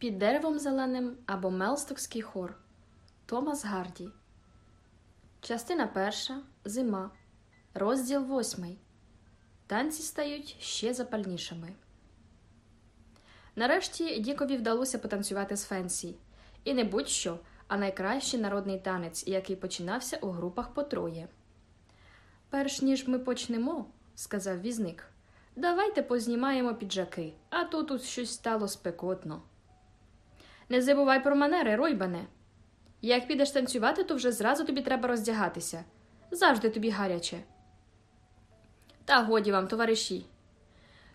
Під деревом зеленим або Мелстокський хор Томас Гарді. Частина перша. Зима. Розділ восьмий. Танці стають ще запальнішими. Нарешті Дікові вдалося потанцювати з Фенсі. І не будь-що, а найкращий народний танець, який починався у групах по троє. Перш ніж ми почнемо, сказав візник, давайте познімаємо піджаки, а то тут щось стало спекотно. Не забувай про манери, Ройбане. Як підеш танцювати, то вже зразу тобі треба роздягатися. Завжди тобі гаряче. Та годі вам, товариші.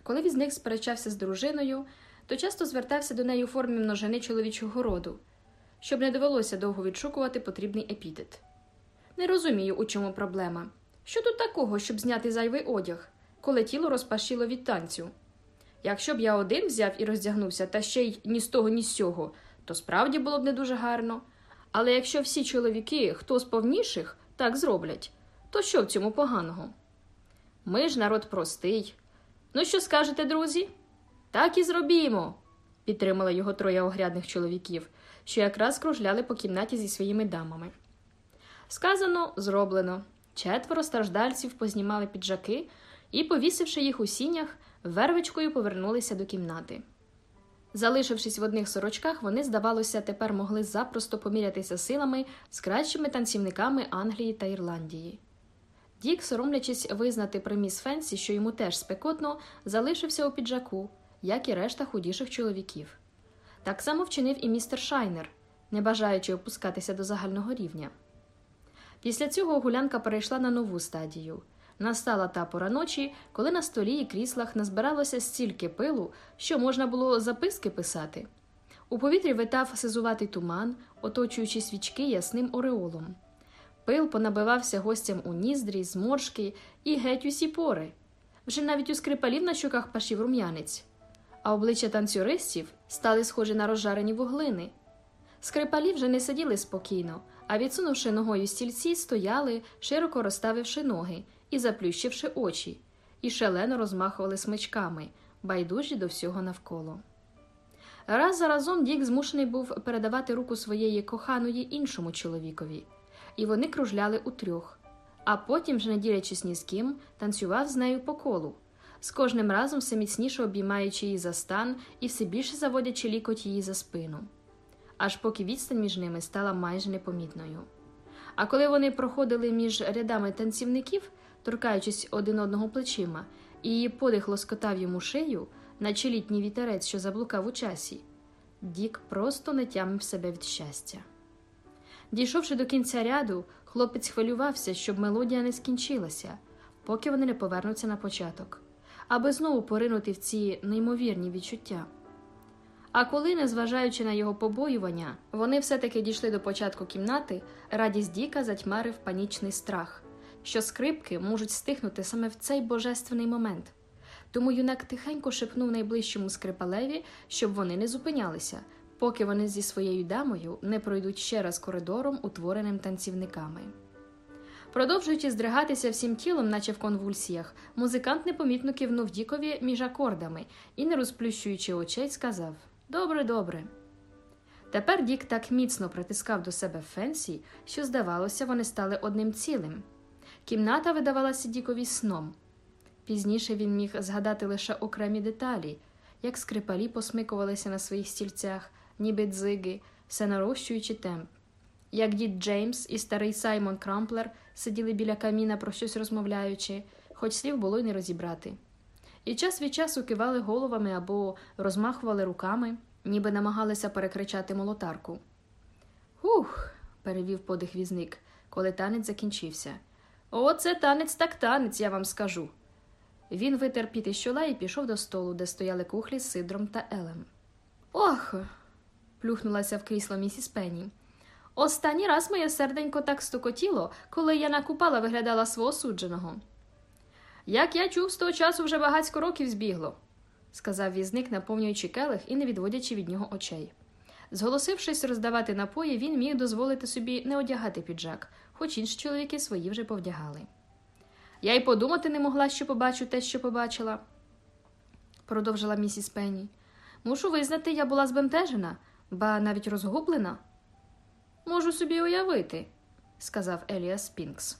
Коли візник сперечався з дружиною, то часто звертався до неї у формі множини чоловічого роду, щоб не довелося довго відшукувати потрібний епітет. Не розумію, у чому проблема. Що тут такого, щоб зняти зайвий одяг, коли тіло розпашило від танцю? Якщо б я один взяв і роздягнувся, та ще й ні з того, ні з сього, то справді було б не дуже гарно. Але якщо всі чоловіки, хто з повніших, так зроблять, то що в цьому поганого? Ми ж народ простий. Ну, що скажете, друзі? Так і зробімо, підтримали його троє огрядних чоловіків, що якраз кружляли по кімнаті зі своїми дамами. Сказано, зроблено. Четверо страждальців познімали піджаки і, повісивши їх у сінях, вервичкою повернулися до кімнати. Залишившись в одних сорочках, вони, здавалося, тепер могли запросто помірятися силами з кращими танцівниками Англії та Ірландії. Дік, соромлячись визнати при міс Фенсі, що йому теж спекотно, залишився у піджаку, як і решта худіших чоловіків. Так само вчинив і містер Шайнер, не бажаючи опускатися до загального рівня. Після цього гулянка перейшла на нову стадію. Настала та пора ночі, коли на столі і кріслах назбиралося стільки пилу, що можна було записки писати. У повітрі витав сизуватий туман, оточуючи свічки ясним ореолом. Пил понабивався гостям у ніздрі, зморшки і геть усі пори. Вже навіть у скрипалів на щоках пашів рум'янець, а обличчя танцюристів стали схожі на розжарені вуглини. Скрипалі вже не сиділи спокійно, а відсунувши ногою стільці, стояли, широко розставивши ноги і заплющивши очі, і шалено розмахували смичками, байдужі до всього навколо. Раз за разом Дік змушений був передавати руку своєї коханої іншому чоловікові, і вони кружляли утрьох, а потім, вже не ділячись ні з ким, танцював з нею по колу, з кожним разом все міцніше обіймаючи її за стан і все більше заводячи лікоть її за спину, аж поки відстань між ними стала майже непомітною. А коли вони проходили між рядами танцівників, торкаючись один одного плечима, і її подих лоскотав йому шию, наче літній вітерець, що заблукав у часі, Дік просто не тямив себе від щастя. Дійшовши до кінця ряду, хлопець хвилювався, щоб мелодія не скінчилася, поки вони не повернуться на початок, аби знову поринути в ці неймовірні відчуття. А коли, незважаючи на його побоювання, вони все-таки дійшли до початку кімнати, радість Діка затьмарив панічний страх, що скрипки можуть стихнути саме в цей божественний момент. Тому юнак тихенько шепнув найближчому скрипалеві, щоб вони не зупинялися, поки вони зі своєю дамою не пройдуть ще раз коридором, утвореним танцівниками. Продовжуючи здригатися всім тілом, наче в конвульсіях, музикант непомітно кивнув Дікові між акордами і, не розплющуючи очей, сказав Добре, добре. Тепер Дік так міцно притискав до себе Фенсі, що, здавалося, вони стали одним цілим. Кімната видавалася Дікові сном. Пізніше він міг згадати лише окремі деталі, як скрипалі посмикувалися на своїх стільцях, ніби дзиги, все нарощуючи темп, як дід Джеймс і старий Саймон Крамплер сиділи біля каміна, про щось розмовляючи, хоч слів було й не розібрати. І час від часу кивали головами або розмахували руками, ніби намагалися перекричати молотарку. Ух. перевів подих візник, коли танець закінчився. Оце танець так танець, я вам скажу. Він витер піти з чола і пішов до столу, де стояли кухлі з сидром та елем. Ох. плюхнулася в крісло місіс Пенні. Останній раз моє серденько так стукотіло, коли я накупала виглядала свого судженого. Як я чув, з того часу вже багацько років збігло, сказав візник, наповнюючи келих і не відводячи від нього очей. Зголосившись роздавати напої, він міг дозволити собі не одягати піджак, хоч інші чоловіки свої вже повдягали. Я й подумати не могла, що побачу те, що побачила, продовжила місіс Пенні. Мушу визнати, я була збентежена, ба навіть розгублена. Можу собі уявити, сказав Еліас Пінкс.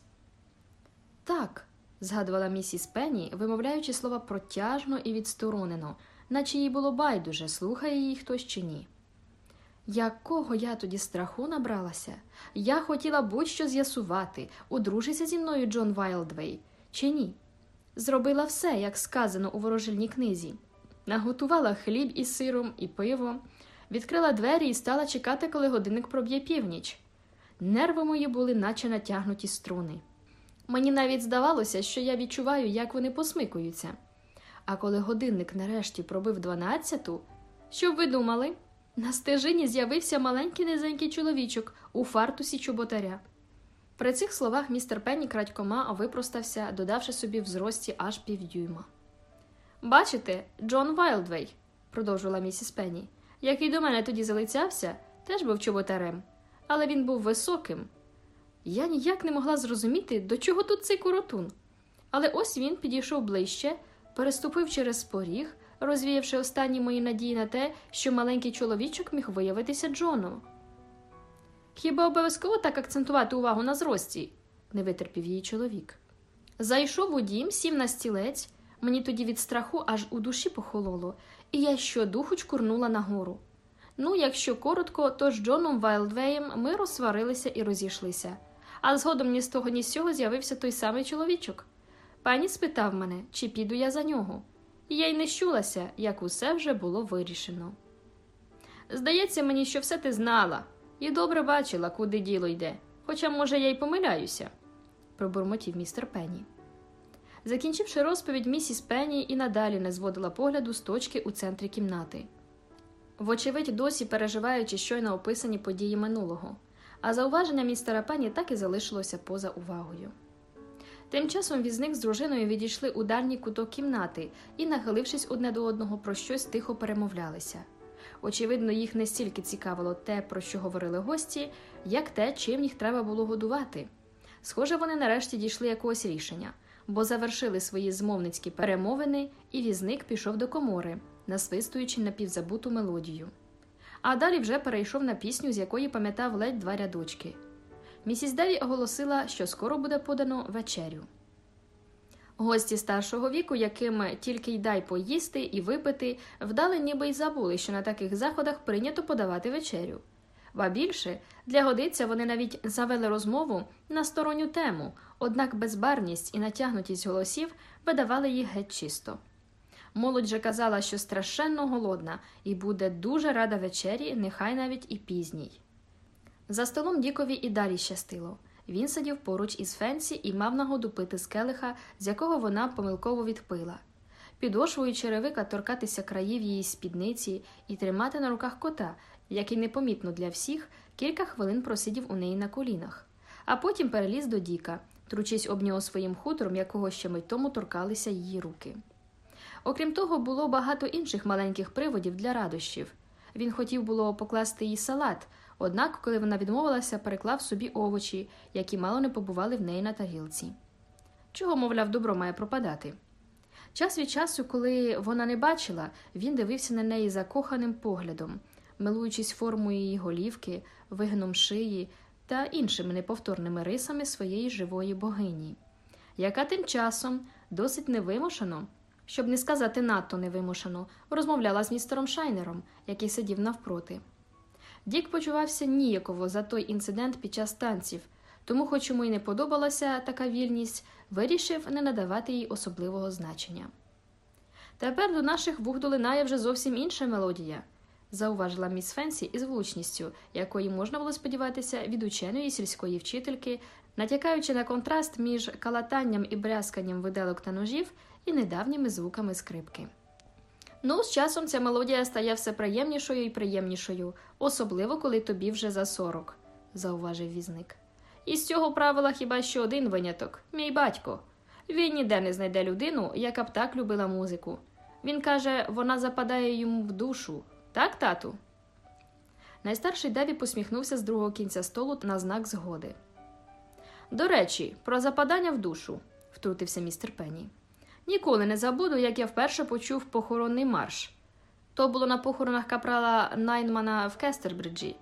Так, згадувала місіс Пенні, вимовляючи слова протяжно і відсторонено, наче їй було байдуже, слухає її хтось чи ні. Якого я тоді страху набралася? Я хотіла будь-що з'ясувати, одружиться зі мною Джон Вайлдвей чи ні. Зробила все, як сказано у ворожильній книзі. Наготувала хліб із сиром і пиво, відкрила двері і стала чекати, коли годинник проб'є північ. Нерви мої були, наче натягнуті струни. Мені навіть здавалося, що я відчуваю, як вони посмикуються. А коли годинник нарешті пробив дванадцяту, що б ви думали? На стежині з'явився маленький низенький чоловічок у фартусі чоботаря. При цих словах містер Пенні крадькома випростався, додавши собі в зрості аж півдюйма. Бачите, Джон Вайлдвей, продовжувала місіс Пенні, який до мене тоді залицявся, теж був чоботарем, але він був високим. Я ніяк не могла зрозуміти, до чого тут цей коротун. Але ось він підійшов ближче, переступив через поріг, розвіявши останні мої надії на те, що маленький чоловічок міг виявитися Джоном. Хіба обов'язково так акцентувати увагу на зрості? не витерпів її чоловік. Зайшов у дім, сів на стілець, мені тоді від страху аж у душі похололо, і я щодуху чкурнула нагору. Ну, якщо коротко, то з Джоном Вайлдвеєм ми розсварилися і розійшлися, а згодом ні з того, ні з цього з'явився той самий чоловічок. Пані спитав мене, чи піду я за нього, я й не щулася, як усе вже було вирішено. Здається мені, що все ти знала, і добре бачила, куди діло йде, хоча, може, я й помиляюся, пробурмотів містер Пенні. Закінчивши розповідь, місіс Пенні і надалі не зводила погляду з точки у центрі кімнати. Вочевидь, досі переживаючи щойно описані події минулого, а зауваження містера Пенні так і залишилося поза увагою. Тим часом візник з дружиною відійшли у дальній куток кімнати і, нахилившись одне до одного, про щось тихо перемовлялися. Очевидно, їх не стільки цікавило те, про що говорили гості, як те, чим їх треба було годувати. Схоже, вони нарешті дійшли якогось рішення, бо завершили свої змовницькі перемовини, і візник пішов до комори, насвистуючи напівзабуту мелодію. А далі вже перейшов на пісню, з якої пам'ятав ледь два рядочки. Місіс Деві оголосила, що скоро буде подано вечерю. Гості старшого віку, яким тільки й дай поїсти і випити, вдали ніби й забули, що на таких заходах прийнято подавати вечерю. Ба більше, для годиця вони навіть завели розмову на сторонню тему, однак безбарність і натягнутість голосів видавали їх геть чисто. Молодь же казала, що страшенно голодна і буде дуже рада вечері, нехай навіть і пізній. За столом Дікові і далі щастило. Він сидів поруч із Фенсі і мав нагоду пити з келиха, з якого вона помилково відпила. Підошвою черевика торкатися країв її спідниці і тримати на руках кота, який непомітно для всіх кілька хвилин просидів у неї на колінах, а потім переліз до Діка, тручись об нього своїм хутором, якого ще мить тому торкалися її руки. Окрім того, було багато інших маленьких приводів для радощів. Він хотів було покласти їй салат, однак, коли вона відмовилася, переклав собі овочі, які мало не побували в неї на тарілці. Чого, мовляв, добро має пропадати? Час від часу, коли вона не бачила, він дивився на неї закоханим поглядом, милуючись формою її голівки, вигином шиї та іншими неповторними рисами своєї живої богині, яка тим часом досить невимушено, щоб не сказати надто невимушено, розмовляла з містером Шайнером, який сидів навпроти. Дік почувався ніяково за той інцидент під час танців, тому, хоч йому й не подобалася така вільність, вирішив не надавати їй особливого значення. Тепер до наших вух долинає вже зовсім інша мелодія, зауважила міс Фенсі із влучністю, якої можна було сподіватися від ученої сільської вчительки, натякаючи на контраст між калатанням і брязканням виделок та ножів і недавніми звуками скрипки. Ну, з часом ця мелодія стає все приємнішою і приємнішою, особливо коли тобі вже за сорок, зауважив візник. І з цього правила хіба що один виняток мій батько. Він ніде не знайде людину, яка б так любила музику. Він каже, вона западає йому в душу, так, тату? Найстарший Деві посміхнувся з другого кінця столу на знак згоди. До речі, про западання в душу, втрутився містер Пенні. Ніколи не забуду, як я вперше почув похоронний марш. То було на похоронах капрала Найнмана в Кестербриджі.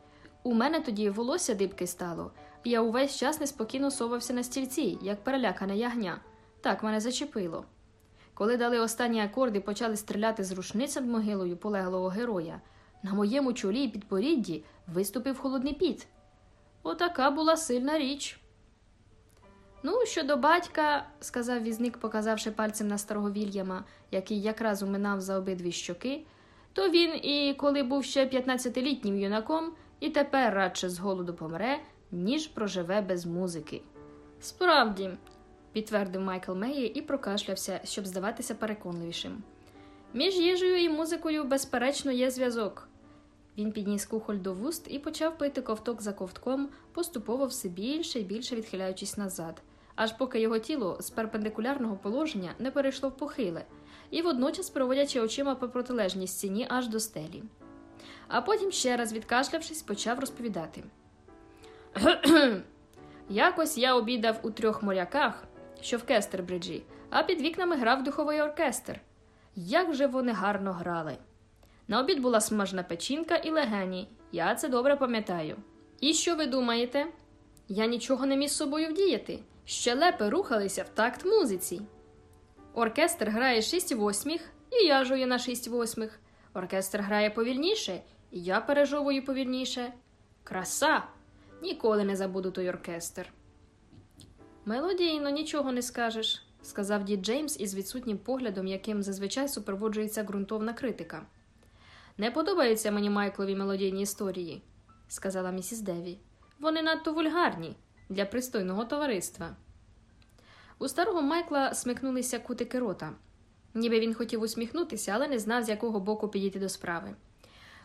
У мене тоді волосся дибки стало, я увесь час неспокійно совався на стільці, як перелякане ягня. Так мене зачепило. Коли дали останні акорди почали стріляти з рушниця над могилою полеглого героя, на моєму чолі і підборідді виступив холодний піт. Отака була сильна річ. Ну, щодо батька, сказав візник, показавши пальцем на старого Вільяма, який якраз уминав за обидві щоки, то він і коли був ще 15-літнім юнаком, і тепер радше з голоду помре, ніж проживе без музики. Справді, підтвердив Майкл Меї і прокашлявся, щоб здаватися переконливішим. Між їжею і музикою, безперечно, є зв'язок. Він підніс кухоль до вуст і почав пити ковток за ковтком, поступово все більше і більше відхиляючись назад, аж поки його тіло з перпендикулярного положення не перейшло в похиле, і водночас проводячи очима по протилежній стіні аж до стелі. А потім, ще раз відкашлявшись, почав розповідати. Якось я обідав у трьох моряках, що в Кестербриджі, а під вікнами грав духовий оркестр. Як же вони гарно грали! На обід була смажна печінка і легені, я це добре пам'ятаю. І що ви думаєте? Я нічого не міг з собою вдіяти. Щелепи рухалися в такт музиці. Оркестр грає шість восьмих, і я жую на шість восьмих. Оркестр грає повільніше, і я пережовую повільніше. Краса! Ніколи не забуду той оркестр. Мелодійно нічого не скажеш, сказав дід Джеймс із відсутнім поглядом, яким зазвичай супроводжується ґрунтовна критика. Не подобаються мені Майклові мелодійні історії, сказала місіс Деві. Вони надто вульгарні для пристойного товариства. У старого Майкла смикнулися кутики рота, ніби він хотів усміхнутися, але не знав, з якого боку підійти до справи.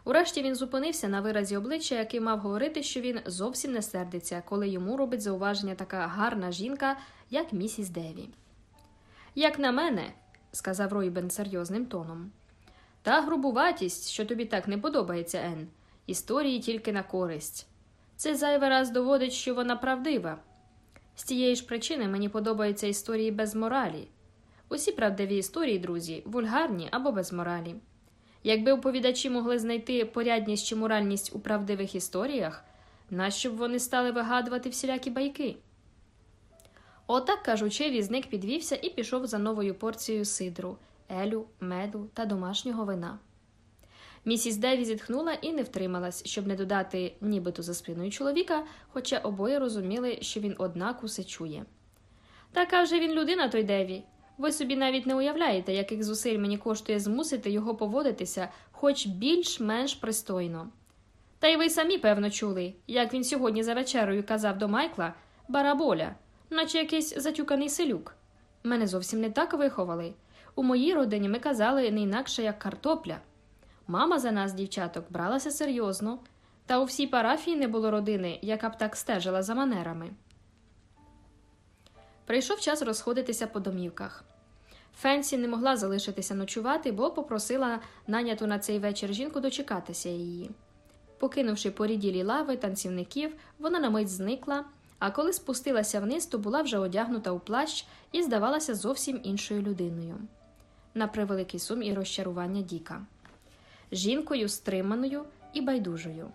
Урешті він зупинився на виразі обличчя, який мав говорити, що він зовсім не сердиться, коли йому робить зауваження така гарна жінка, як місіс Деві. Як на мене, сказав Ройбен серйозним тоном, та грубуватість, що тобі так не подобається, Ен, історії тільки на користь. Це зайвий раз доводить, що вона правдива. З тієї ж причини мені подобаються історії без моралі. Усі правдиві історії, друзі, вульгарні або без моралі. Якби оповідачі могли знайти порядність чи моральність у правдивих історіях, нащо б вони стали вигадувати всілякі байки? Отак, кажучи, візник підвівся і пішов за новою порцією сидру, елю, меду та домашнього вина. Місіс Деві зітхнула і не втрималась, щоб не додати нібито за спиною чоловіка, хоча обоє розуміли, що він однак усе чує. Така вже він людина, той Деві. Ви собі навіть не уявляєте, яких зусиль мені коштує змусити його поводитися хоч більш-менш пристойно. Та й ви самі, певно, чули, як він сьогодні за вечерою казав до Майкла бараболя, наче якийсь затюканий селюк. Мене зовсім не так виховали. У моїй родині ми казали не інакше як картопля. Мама за нас, дівчаток, бралася серйозно, та у всій парафії не було родини, яка б так стежила за манерами. Прийшов час розходитися по домівках. Фенсі не могла залишитися ночувати, бо попросила наняту на цей вечір жінку дочекатися її. Покинувши поріділі лави танцівників, вона на мить зникла, а коли спустилася вниз, то була вже одягнута у плащ і здавалася зовсім іншою людиною. На превеликий сум і розчарування Діка. Жінкою стриманою і байдужою.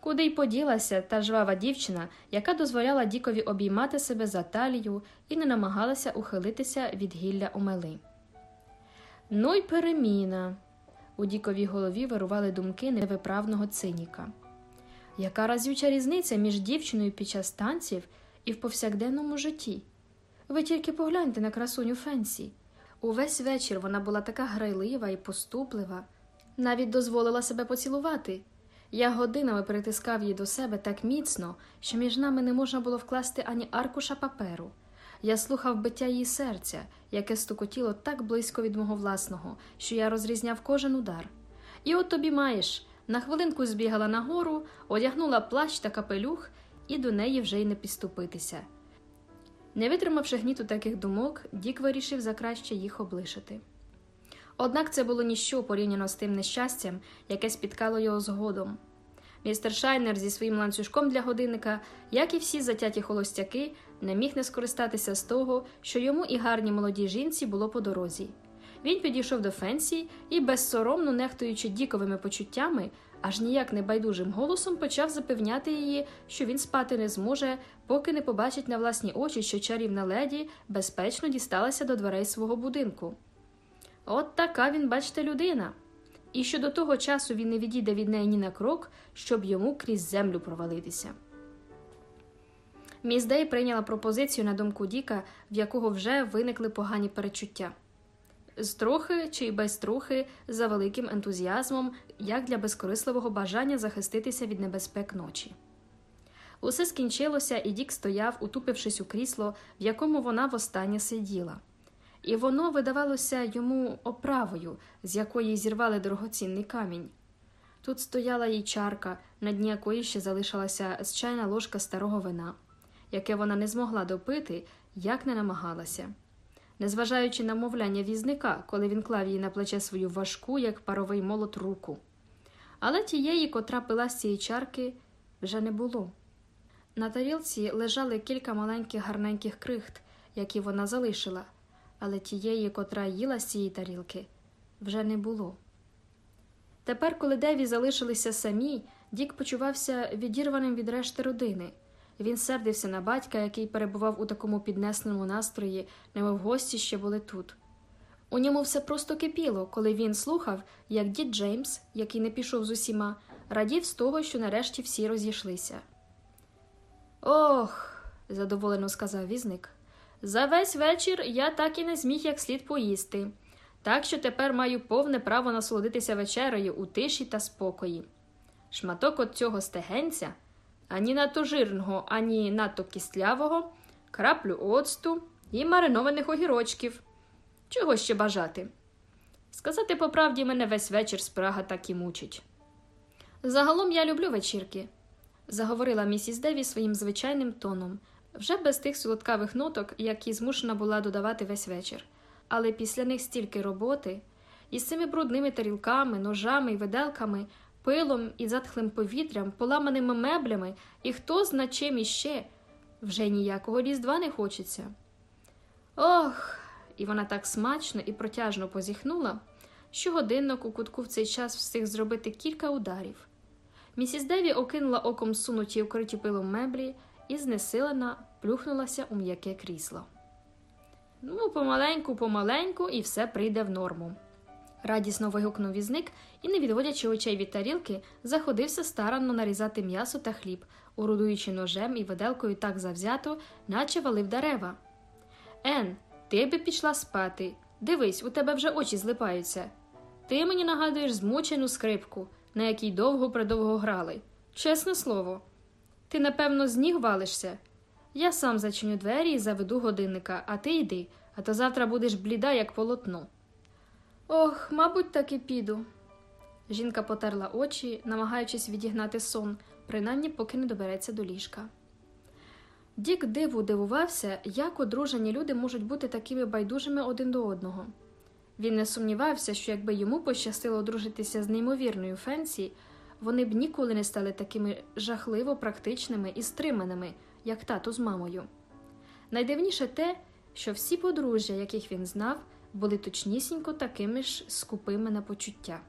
Куди й поділася та жвава дівчина, яка дозволяла Дікові обіймати себе за талію і не намагалася ухилитися від гілля омели. Ну й переміна. У Діковій голові вирували думки невиправного циніка. Яка разюча різниця між дівчиною під час танців і в повсякденному житті? Ви тільки погляньте на красуню Фенсі. Увесь вечір вона була така грайлива і поступлива, навіть дозволила себе поцілувати. Я годинами притискав її до себе так міцно, що між нами не можна було вкласти ані аркуша паперу. Я слухав биття її серця, яке стукотіло так близько від мого власного, що я розрізняв кожен удар. І от тобі маєш. На хвилинку збігала нагору, одягнула плащ та капелюх, і до неї вже й не підступитися. Не витримавши гніту таких думок, Дік вирішив за краще їх облишити. Однак це було ніщо порівняно з тим нещастям, яке спіткало його згодом. Містер Шайнер зі своїм ланцюжком для годинника, як і всі затяті холостяки, не міг не скористатися з того, що йому і гарній молодій жінці було по дорозі. він підійшов до Фенсі і, безсоромно нехтуючи діковими почуттями, аж ніяк не байдужим голосом почав запевняти її, що він спати не зможе, поки не побачить на власні очі, що чарівна леді безпечно дісталася до дверей свого будинку. От така він, бачите, людина. І що до того часу він не відійде від неї ні на крок, щоб йому крізь землю провалитися. Міс Дей прийняла пропозицію на думку Діка, в якого вже виникли погані перечуття. З трохи чи й без трохи за великим ентузіазмом, як для безкорисливого бажання захиститися від небезпек ночі. Усе скінчилося, і Дік стояв, утупившись у крісло, в якому вона востаннє сиділа. І воно видавалося йому оправою, з якої зірвали дорогоцінний камінь. Тут стояла їй чарка, на дні якої ще залишилася з чайна ложка старого вина, яке вона не змогла допити, як не намагалася. Незважаючи на мовляння візника, коли він клав їй на плече свою важку, як паровий молот, руку. Але тієї, котра пила з цієї чарки, вже не було. На тарілці лежали кілька маленьких гарненьких крихт, які вона залишила, але тієї, котра їла з цієї тарілки, вже не було. Тепер, коли Деві залишилися самі, Дік почувався відірваним від решти родини. Він сердився на батька, який перебував у такому піднесеному настрої, немов гості ще були тут. У ньому все просто кипіло, коли він слухав, як дід Джеймс, який не пішов з усіма, радів з того, що нарешті всі розійшлися. Ох, задоволено сказав візник. За весь вечір я так і не зміг як слід поїсти, так що тепер маю повне право насолодитися вечерею у тиші та спокої. Шматок от цього стегенця ані надто жирного, ані надто кістлявого, краплю оцту і маринованих огірочків. Чого ще бажати? Сказати по правді, мене весь вечір спрага так і мучить. Загалом я люблю вечірки, заговорила місіс Деві своїм звичайним тоном, вже без тих солодкавих ноток, які змушена була додавати весь вечір. Але після них стільки роботи, із цими брудними тарілками, ножами і виделками пилом і затхлим повітрям, поламаними меблями і хто зна чим іще, вже ніякого різдва не хочеться. Ох, і вона так смачно і протяжно позіхнула, що годинник у кутку в цей час встиг зробити кілька ударів. Місіс Деві окинула оком сунуті укриті пилом меблі і знесилена плюхнулася у м'яке крісло. Ну, помаленьку, помаленьку, і все прийде в норму радісно вигукнув візник і, не відводячи очей від тарілки, заходився старанно нарізати м'ясо та хліб, орудуючи ножем і виделкою так завзято, наче валив дерева. Ен, ти би пішла спати. Дивись, у тебе вже очі злипаються. Ти мені нагадуєш змучену скрипку, на якій довго придовго грали. Чесне слово, ти, напевно, з ніг валишся. Я сам зачиню двері і заведу годинника, а ти йди, а то завтра будеш бліда, як полотно. Ох, мабуть, так і піду. Жінка потерла очі, намагаючись відігнати сон, принаймні поки не добереться до ліжка. Дік диву дивувався, як одружені люди можуть бути такими байдужими один до одного. Він не сумнівався, що якби йому пощастило одружитися з неймовірною Фенсі, вони б ніколи не стали такими жахливо практичними і стриманими, як тато з мамою. Найдивніше те, що всі подружжя, яких він знав, були точнісінько такими ж скупими на почуття.